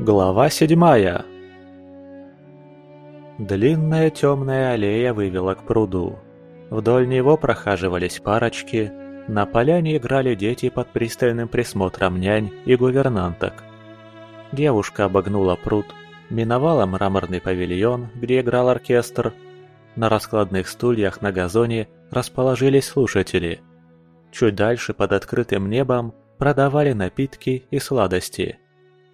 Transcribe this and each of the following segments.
Глава седьмая Длинная темная аллея вывела к пруду. Вдоль него прохаживались парочки, на поляне играли дети под пристальным присмотром нянь и гувернанток. Девушка обогнула пруд, миновала мраморный павильон, где играл оркестр. На раскладных стульях на газоне расположились слушатели. Чуть дальше под открытым небом продавали напитки и сладости.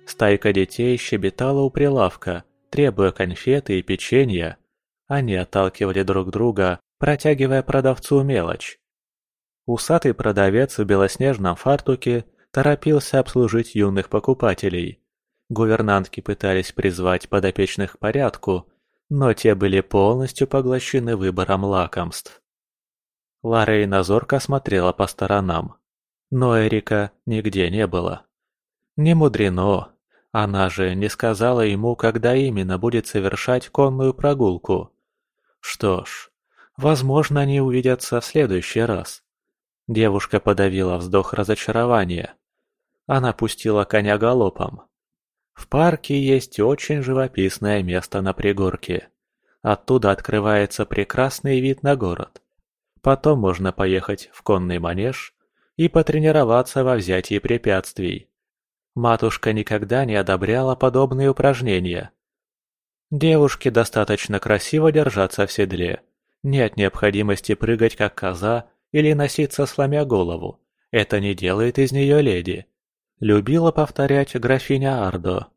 Стайка детей щебетала у прилавка, требуя конфеты и печенья. Они отталкивали друг друга, протягивая продавцу мелочь. Усатый продавец в белоснежном фартуке торопился обслужить юных покупателей. Гувернантки пытались призвать подопечных к порядку, но те были полностью поглощены выбором лакомств. Ларейна зорко смотрела по сторонам. Но Эрика нигде не было. Не мудрено. Она же не сказала ему, когда именно будет совершать конную прогулку. Что ж, возможно, они увидятся в следующий раз. Девушка подавила вздох разочарования. Она пустила коня галопом. В парке есть очень живописное место на пригорке. Оттуда открывается прекрасный вид на город. Потом можно поехать в конный манеж и потренироваться во взятии препятствий. Матушка никогда не одобряла подобные упражнения. Девушке достаточно красиво держаться в седле. Нет необходимости прыгать как коза или носиться сломя голову. Это не делает из нее леди. Любила повторять графиня Ардо.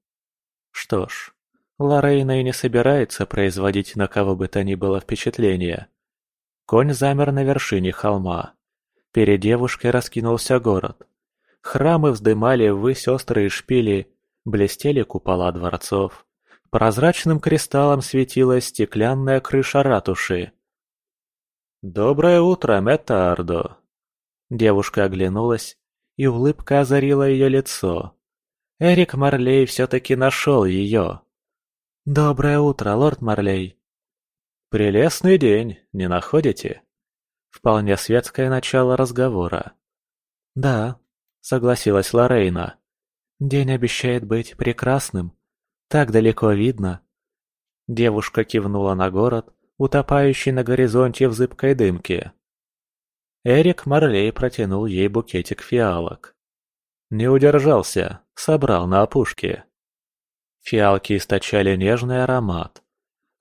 Что ж, Лорейна и не собирается производить на кого бы то ни было впечатление. Конь замер на вершине холма. Перед девушкой раскинулся город. Храмы вздымали ввысь острые шпили, блестели купола дворцов. Прозрачным кристаллом светилась стеклянная крыша ратуши. «Доброе утро, Метардо!» Девушка оглянулась, и улыбка озарила ее лицо. Эрик Марлей все-таки нашел ее. «Доброе утро, лорд Марлей!» «Прелестный день, не находите?» Вполне светское начало разговора. «Да», — согласилась Лорейна. «День обещает быть прекрасным. Так далеко видно». Девушка кивнула на город, утопающий на горизонте в зыбкой дымке. Эрик Марлей протянул ей букетик фиалок. Не удержался, собрал на опушке. Фиалки источали нежный аромат.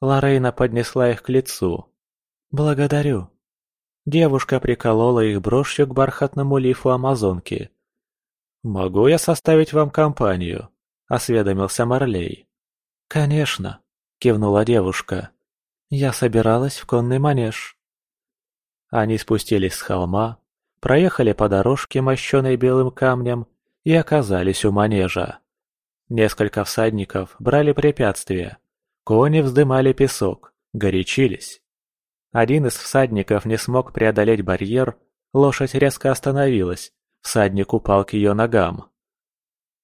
Лорейна поднесла их к лицу. «Благодарю». Девушка приколола их брошью к бархатному лифу амазонки. «Могу я составить вам компанию?» – осведомился Марлей. «Конечно», – кивнула девушка. «Я собиралась в конный манеж». Они спустились с холма, проехали по дорожке, мощенной белым камнем, и оказались у манежа. Несколько всадников брали препятствия. Кони вздымали песок, горячились. Один из всадников не смог преодолеть барьер, лошадь резко остановилась, всадник упал к ее ногам.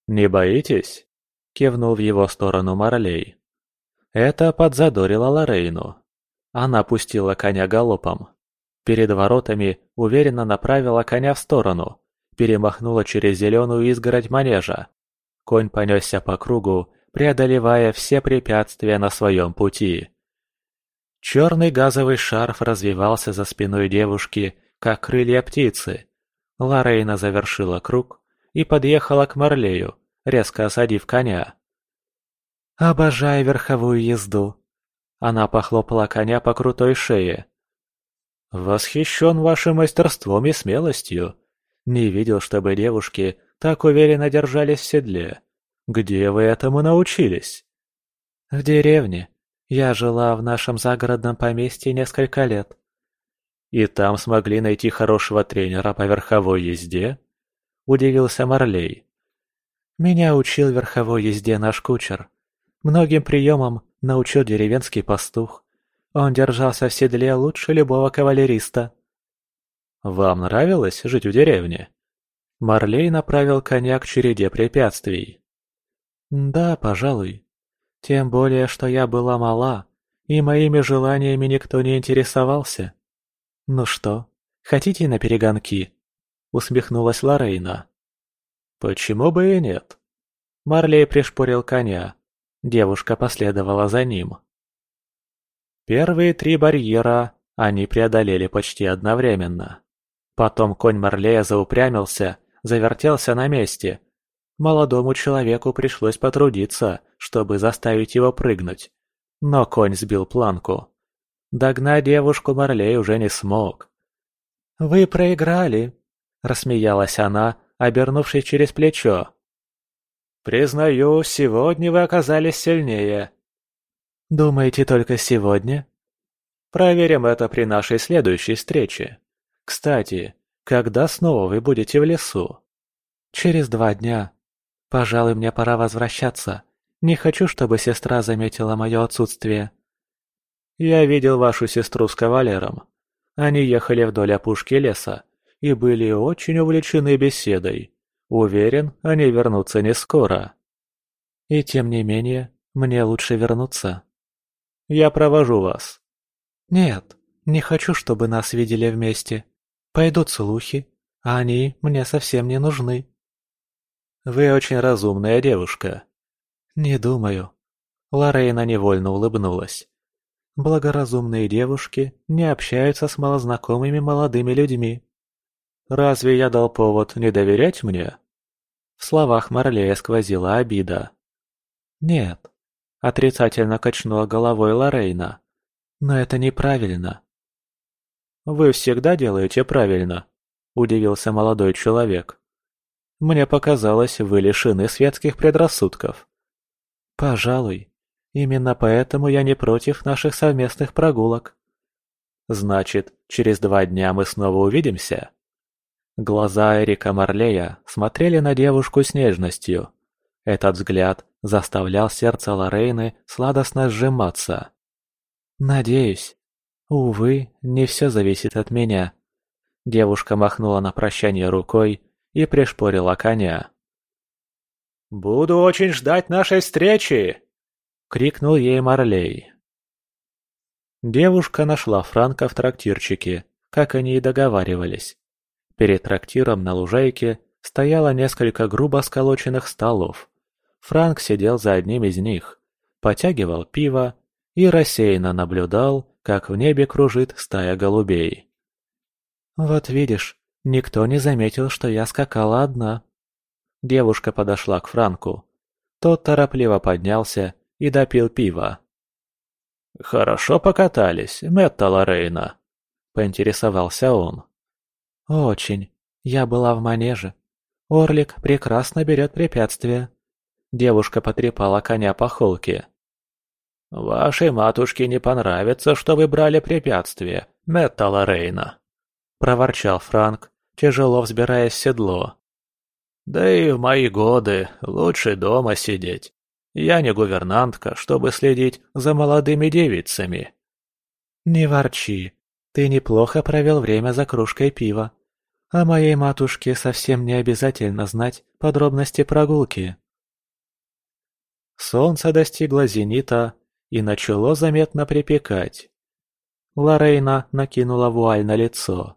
«Не боитесь?» – кивнул в его сторону Марлей. Это подзадорило Лорейну. Она пустила коня галопом. Перед воротами уверенно направила коня в сторону, перемахнула через зеленую изгородь манежа. Конь понесся по кругу, преодолевая все препятствия на своем пути. Черный газовый шарф развивался за спиной девушки, как крылья птицы. Лорейна завершила круг и подъехала к Марлею, резко осадив коня. «Обожаю верховую езду!» Она похлопала коня по крутой шее. «Восхищен вашим мастерством и смелостью. Не видел, чтобы девушки так уверенно держались в седле. Где вы этому научились?» «В деревне. Я жила в нашем загородном поместье несколько лет. И там смогли найти хорошего тренера по верховой езде? Удивился Марлей. Меня учил верховой езде наш кучер. Многим приемам научил деревенский пастух. Он держался в седле лучше любого кавалериста. Вам нравилось жить в деревне? Марлей направил коня к череде препятствий. Да, пожалуй. Тем более, что я была мала, и моими желаниями никто не интересовался. «Ну что, хотите на перегонки?» — усмехнулась Лорейна. «Почему бы и нет?» Марлей пришпорил коня. Девушка последовала за ним. Первые три барьера они преодолели почти одновременно. Потом конь Марлея заупрямился, завертелся на месте. Молодому человеку пришлось потрудиться, чтобы заставить его прыгнуть. Но конь сбил планку. Догнать девушку Марлей уже не смог. «Вы проиграли», – рассмеялась она, обернувшись через плечо. «Признаю, сегодня вы оказались сильнее». «Думаете только сегодня?» «Проверим это при нашей следующей встрече. Кстати, когда снова вы будете в лесу?» «Через два дня. Пожалуй, мне пора возвращаться. Не хочу, чтобы сестра заметила мое отсутствие». «Я видел вашу сестру с кавалером. Они ехали вдоль опушки леса и были очень увлечены беседой. Уверен, они вернутся не скоро. И тем не менее, мне лучше вернуться. Я провожу вас. Нет, не хочу, чтобы нас видели вместе. Пойдут слухи, а они мне совсем не нужны. Вы очень разумная девушка. Не думаю. Лорейна невольно улыбнулась. Благоразумные девушки не общаются с малознакомыми молодыми людьми. Разве я дал повод не доверять мне? В словах Марлея сквозила обида. Нет, отрицательно качнула головой Лорейна. Но это неправильно. Вы всегда делаете правильно, удивился молодой человек. Мне показалось, вы лишены светских предрассудков. Пожалуй, именно поэтому я не против наших совместных прогулок. Значит, через два дня мы снова увидимся? Глаза Эрика Марлея смотрели на девушку с нежностью. Этот взгляд заставлял сердце Лорейны сладостно сжиматься. «Надеюсь. Увы, не все зависит от меня». Девушка махнула на прощание рукой и пришпорила коня. «Буду очень ждать нашей встречи!» — крикнул ей Марлей. Девушка нашла Франка в трактирчике, как они и договаривались. Перед трактиром на лужайке стояло несколько грубо сколоченных столов. Франк сидел за одним из них, потягивал пиво и рассеянно наблюдал, как в небе кружит стая голубей. «Вот видишь, никто не заметил, что я скакала одна». Девушка подошла к Франку. Тот торопливо поднялся и допил пиво. «Хорошо покатались, Мэтта Лорейна», — поинтересовался он. «Очень. Я была в манеже. Орлик прекрасно берет препятствия». Девушка потрепала коня по холке. «Вашей матушке не понравится, что вы брали препятствия, Мэтта Лорейна», — проворчал Франк, тяжело взбираясь в седло. «Да и в мои годы лучше дома сидеть. Я не гувернантка, чтобы следить за молодыми девицами». «Не ворчи. Ты неплохо провел время за кружкой пива. А моей матушке совсем не обязательно знать подробности прогулки». Солнце достигло зенита и начало заметно припекать. Лорейна накинула вуаль на лицо.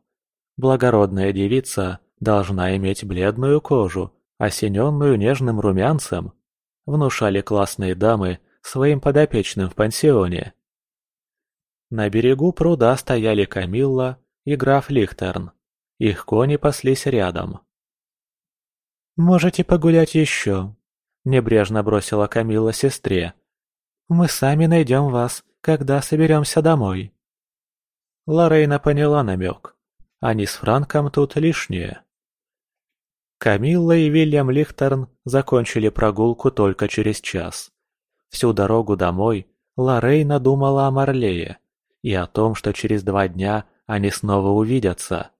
Благородная девица должна иметь бледную кожу, осененную нежным румянцем, внушали классные дамы своим подопечным в пансионе. На берегу пруда стояли Камилла и граф Лихтерн. Их кони паслись рядом. «Можете погулять еще», — небрежно бросила Камилла сестре. «Мы сами найдем вас, когда соберемся домой». Лорейна поняла намек. Они с Франком тут лишние. Камилла и Вильям Лихтерн закончили прогулку только через час. Всю дорогу домой Лорейна думала о Марлее и о том, что через два дня они снова увидятся.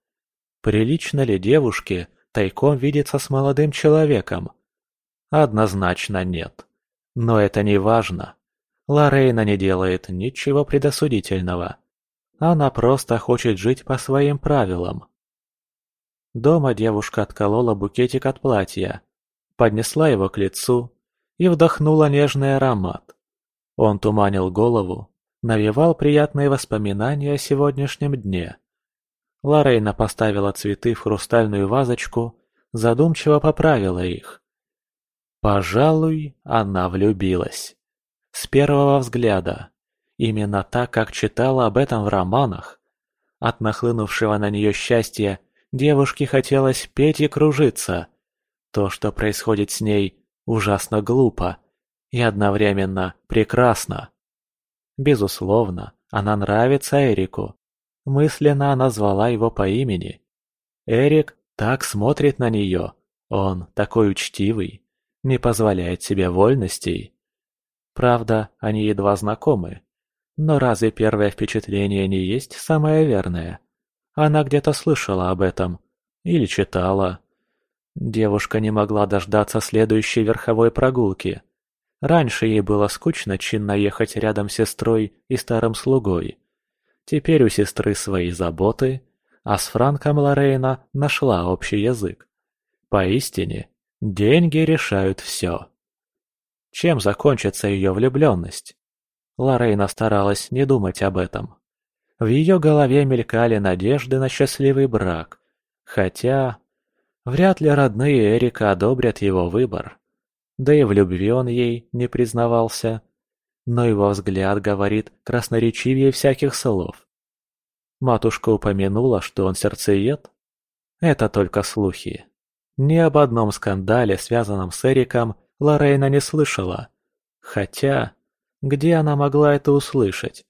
Прилично ли девушке тайком видеться с молодым человеком? Однозначно нет. Но это не важно. Лорейна не делает ничего предосудительного. Она просто хочет жить по своим правилам. Дома девушка отколола букетик от платья, поднесла его к лицу и вдохнула нежный аромат. Он туманил голову, навевал приятные воспоминания о сегодняшнем дне. Лорейна поставила цветы в хрустальную вазочку, задумчиво поправила их. Пожалуй, она влюбилась. С первого взгляда. Именно так, как читала об этом в романах. От нахлынувшего на нее счастья девушке хотелось петь и кружиться. То, что происходит с ней, ужасно глупо и одновременно прекрасно. Безусловно, она нравится Эрику. Мысленно она звала его по имени. Эрик так смотрит на нее, он такой учтивый, не позволяет себе вольностей. Правда, они едва знакомы. Но разве первое впечатление не есть самое верное? Она где-то слышала об этом. Или читала. Девушка не могла дождаться следующей верховой прогулки. Раньше ей было скучно чинно ехать рядом с сестрой и старым слугой. Теперь у сестры свои заботы, а с Франком Лорейна нашла общий язык. Поистине, деньги решают все. Чем закончится ее влюбленность? Лорейна старалась не думать об этом. В ее голове мелькали надежды на счастливый брак, хотя вряд ли родные Эрика одобрят его выбор. Да и в любви он ей не признавался. Но его взгляд говорит красноречивее всяких слов. Матушка упомянула, что он сердцеед. Это только слухи. Ни об одном скандале, связанном с Эриком, Лорейна не слышала. Хотя, где она могла это услышать?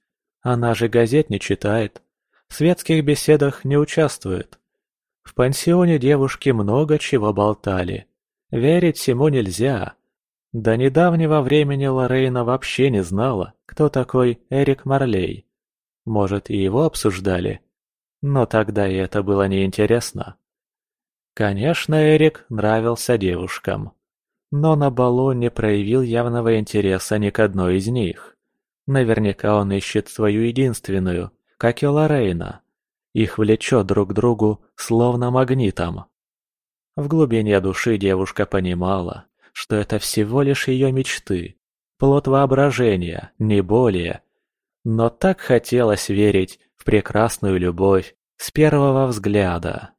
Она же газет не читает, в светских беседах не участвует. В пансионе девушки много чего болтали. Верить всему нельзя. До недавнего времени Лорейна вообще не знала, кто такой Эрик Марлей. Может, и его обсуждали. Но тогда и это было неинтересно. Конечно, Эрик нравился девушкам. Но на балу не проявил явного интереса ни к одной из них. Наверняка он ищет свою единственную, как и Лорейна. Их влечет друг к другу, словно магнитом. В глубине души девушка понимала, что это всего лишь ее мечты, плод воображения, не более. Но так хотелось верить в прекрасную любовь с первого взгляда.